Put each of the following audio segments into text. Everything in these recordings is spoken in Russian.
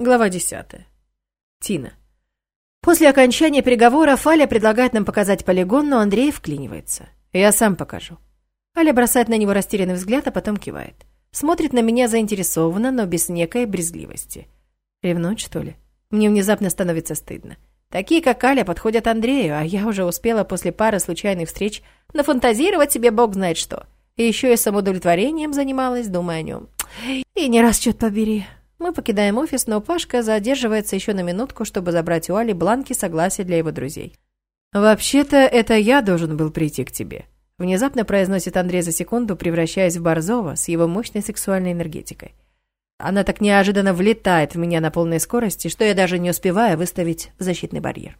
Глава 10. Тина. После окончания переговоров Аля предлагает нам показать полигон, но Андрей вклинивается. Я сам покажу. Аля бросает на него растерянный взгляд, а потом кивает. Смотрит на меня заинтересованно, но без некой брезгливости. Ревнует, что ли? Мне внезапно становится стыдно. Такие, как Аля, подходят Андрею, а я уже успела после пары случайных встреч нафантазировать себе бог знает что. И еще и самоудовлетворением занималась, думая о нем. И не раз, черт побери. Мы покидаем офис, но Пашка задерживается еще на минутку, чтобы забрать у Али бланки согласия для его друзей. «Вообще-то это я должен был прийти к тебе», — внезапно произносит Андрей за секунду, превращаясь в Борзова с его мощной сексуальной энергетикой. Она так неожиданно влетает в меня на полной скорости, что я даже не успеваю выставить защитный барьер.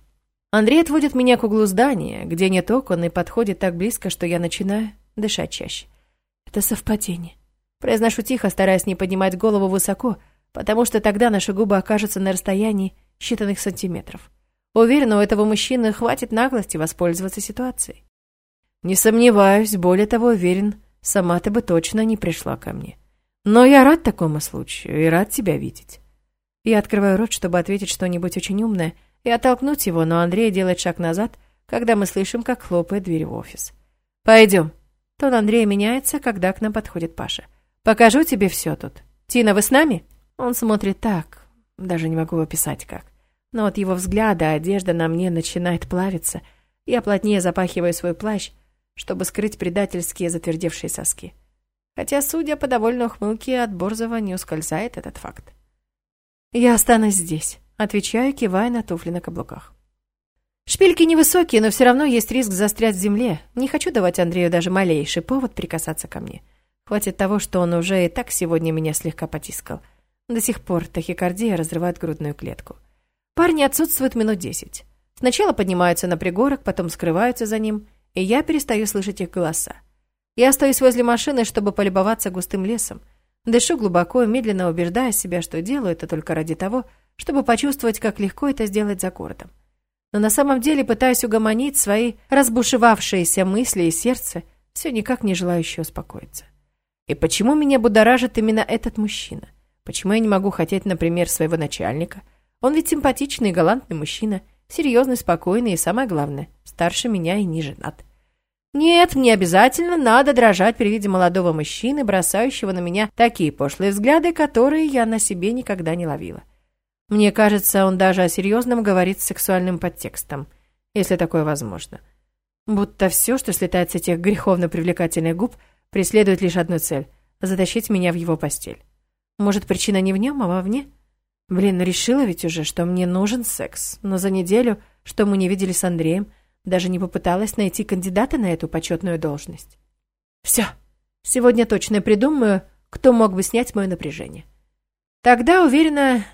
Андрей отводит меня к углу здания, где нет окон, и подходит так близко, что я начинаю дышать чаще. Это совпадение. Произношу тихо, стараясь не поднимать голову высоко, — потому что тогда наши губы окажутся на расстоянии считанных сантиметров. Уверена, у этого мужчины хватит наглости воспользоваться ситуацией. Не сомневаюсь, более того, уверен, сама ты бы точно не пришла ко мне. Но я рад такому случаю и рад тебя видеть. Я открываю рот, чтобы ответить что-нибудь очень умное и оттолкнуть его, но Андрей делает шаг назад, когда мы слышим, как хлопает дверь в офис. «Пойдем». Тон Андрея меняется, когда к нам подходит Паша. «Покажу тебе все тут. Тина, вы с нами?» Он смотрит так, даже не могу описать как. Но от его взгляда одежда на мне начинает плавиться. Я плотнее запахиваю свой плащ, чтобы скрыть предательские затвердевшие соски. Хотя, судя по довольной ухмылке, от Борзова не ускользает этот факт. «Я останусь здесь», — отвечаю, кивая на туфли на каблуках. Шпильки невысокие, но все равно есть риск застрять в земле. Не хочу давать Андрею даже малейший повод прикасаться ко мне. Хватит того, что он уже и так сегодня меня слегка потискал — до сих пор тахикардия разрывает грудную клетку. Парни отсутствуют минут десять. Сначала поднимаются на пригорок, потом скрываются за ним, и я перестаю слышать их голоса. Я остаюсь возле машины, чтобы полюбоваться густым лесом. Дышу глубоко медленно убеждая себя, что делаю это только ради того, чтобы почувствовать, как легко это сделать за городом. Но на самом деле пытаюсь угомонить свои разбушевавшиеся мысли и сердце, все никак не желающие успокоиться. И почему меня будоражит именно этот мужчина? Почему я не могу хотеть, например, своего начальника? Он ведь симпатичный и галантный мужчина, серьезный, спокойный и, самое главное, старше меня и не женат. Нет, мне обязательно надо дрожать при виде молодого мужчины, бросающего на меня такие пошлые взгляды, которые я на себе никогда не ловила. Мне кажется, он даже о серьезном говорит с сексуальным подтекстом, если такое возможно. Будто все, что слетает с этих греховно привлекательных губ, преследует лишь одну цель – затащить меня в его постель. Может, причина не в нем, а вовне? Блин, ну решила ведь уже, что мне нужен секс. Но за неделю, что мы не видели с Андреем, даже не попыталась найти кандидата на эту почетную должность. Все. Сегодня точно придумаю, кто мог бы снять мое напряжение. Тогда, уверена,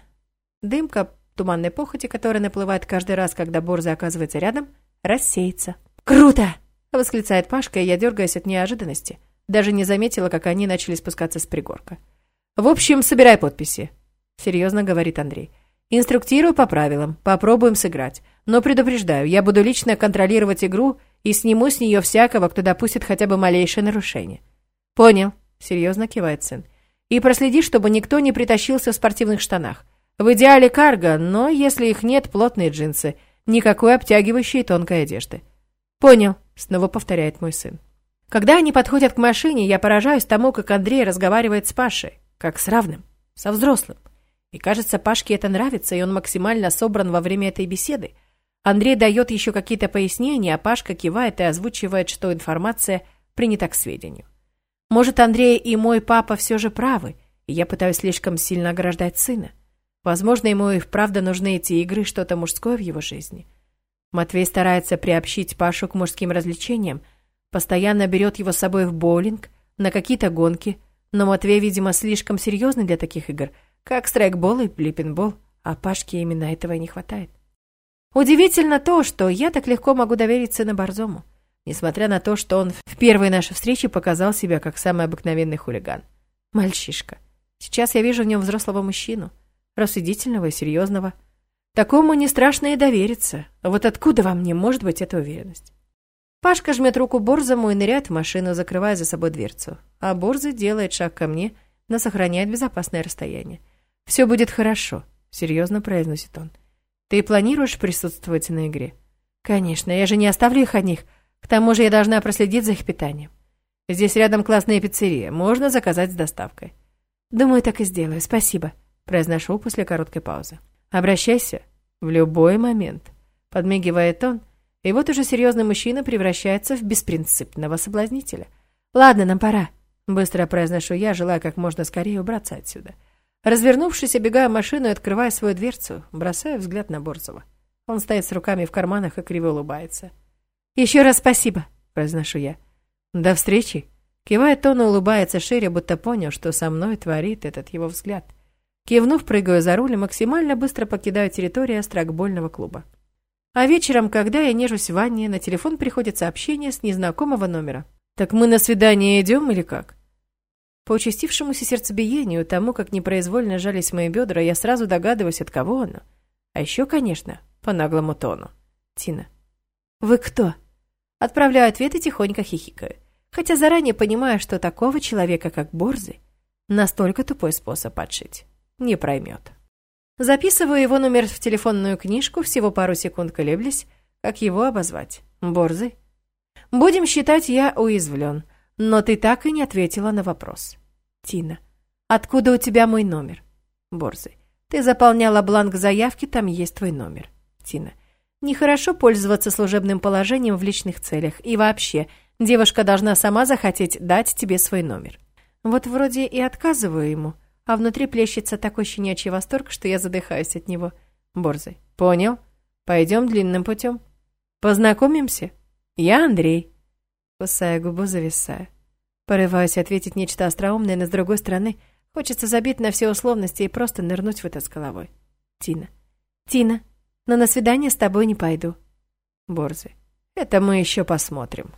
дымка туманной похоти, которая наплывает каждый раз, когда Борза оказывается рядом, рассеется. «Круто!» — восклицает Пашка, и я дергаюсь от неожиданности. Даже не заметила, как они начали спускаться с пригорка. «В общем, собирай подписи», — серьезно говорит Андрей. «Инструктирую по правилам, попробуем сыграть. Но предупреждаю, я буду лично контролировать игру и сниму с нее всякого, кто допустит хотя бы малейшее нарушение». «Понял», — серьезно кивает сын. «И проследи, чтобы никто не притащился в спортивных штанах. В идеале карго, но если их нет, плотные джинсы. Никакой обтягивающей тонкой одежды». «Понял», — снова повторяет мой сын. Когда они подходят к машине, я поражаюсь тому, как Андрей разговаривает с Пашей как с равным, со взрослым. И кажется, Пашке это нравится, и он максимально собран во время этой беседы. Андрей дает еще какие-то пояснения, а Пашка кивает и озвучивает, что информация принята к сведению. Может, Андрей и мой папа все же правы, и я пытаюсь слишком сильно ограждать сына. Возможно, ему и вправду нужны эти игры, что-то мужское в его жизни. Матвей старается приобщить Пашу к мужским развлечениям, постоянно берет его с собой в боулинг, на какие-то гонки – но Матвей, видимо, слишком серьезный для таких игр, как страйкбол и плиппинбол, а Пашке именно этого и не хватает. Удивительно то, что я так легко могу доверить сына Борзому, несмотря на то, что он в первой нашей встрече показал себя как самый обыкновенный хулиган. Мальчишка. Сейчас я вижу в нем взрослого мужчину, рассудительного и серьезного. Такому не страшно и довериться. Вот откуда во мне может быть эта уверенность? Пашка жмет руку Борзому и ныряет в машину, закрывая за собой дверцу. А Борзый делает шаг ко мне, но сохраняет безопасное расстояние. «Все будет хорошо», серьезно произносит он. Ты планируешь присутствовать на игре? Конечно, я же не оставлю их одних. К тому же я должна проследить за их питанием. Здесь рядом классная пиццерия, можно заказать с доставкой. Думаю, так и сделаю, спасибо, произношу после короткой паузы. Обращайся в любой момент, подмигивает он, и вот уже серьезный мужчина превращается в беспринципного соблазнителя. Ладно, нам пора, быстро произношу я, желая как можно скорее убраться отсюда. Развернувшись, обегаю машину и открываю свою дверцу, бросаю взгляд на Борзова. Он стоит с руками в карманах и криво улыбается. «Еще раз спасибо», — произношу я. «До встречи», — кивает он и улыбается шире, будто понял, что со мной творит этот его взгляд. Кивнув, прыгаю за руль и максимально быстро покидаю территорию астракбольного клуба. А вечером, когда я нежусь в ванне, на телефон приходит сообщение с незнакомого номера. «Так мы на свидание идем или как?» По участившемуся сердцебиению, тому, как непроизвольно жались мои бедра, я сразу догадываюсь, от кого оно. А еще, конечно, по наглому тону. Тина. «Вы кто?» Отправляю ответ и тихонько хихикаю. Хотя заранее понимаю, что такого человека, как Борзый, настолько тупой способ отшить. Не проймет. Записываю его номер в телефонную книжку, всего пару секунд колеблясь, как его обозвать. Борзый. Будем считать, я уязвлен, но ты так и не ответила на вопрос. Тина. Откуда у тебя мой номер? Борзый. Ты заполняла бланк заявки, там есть твой номер. Тина. Нехорошо пользоваться служебным положением в личных целях. И вообще, девушка должна сама захотеть дать тебе свой номер. Вот вроде и отказываю ему, а внутри плещется такой щенячий восторг, что я задыхаюсь от него. Борзый. Понял. Пойдем длинным путем. Познакомимся. Я Андрей. Кусая губу, зависая. Порываюсь ответить нечто остроумное, но с другой стороны, хочется забить на все условности и просто нырнуть в это с головой. Тина. Тина, но на свидание с тобой не пойду. Борзый. Это мы еще посмотрим.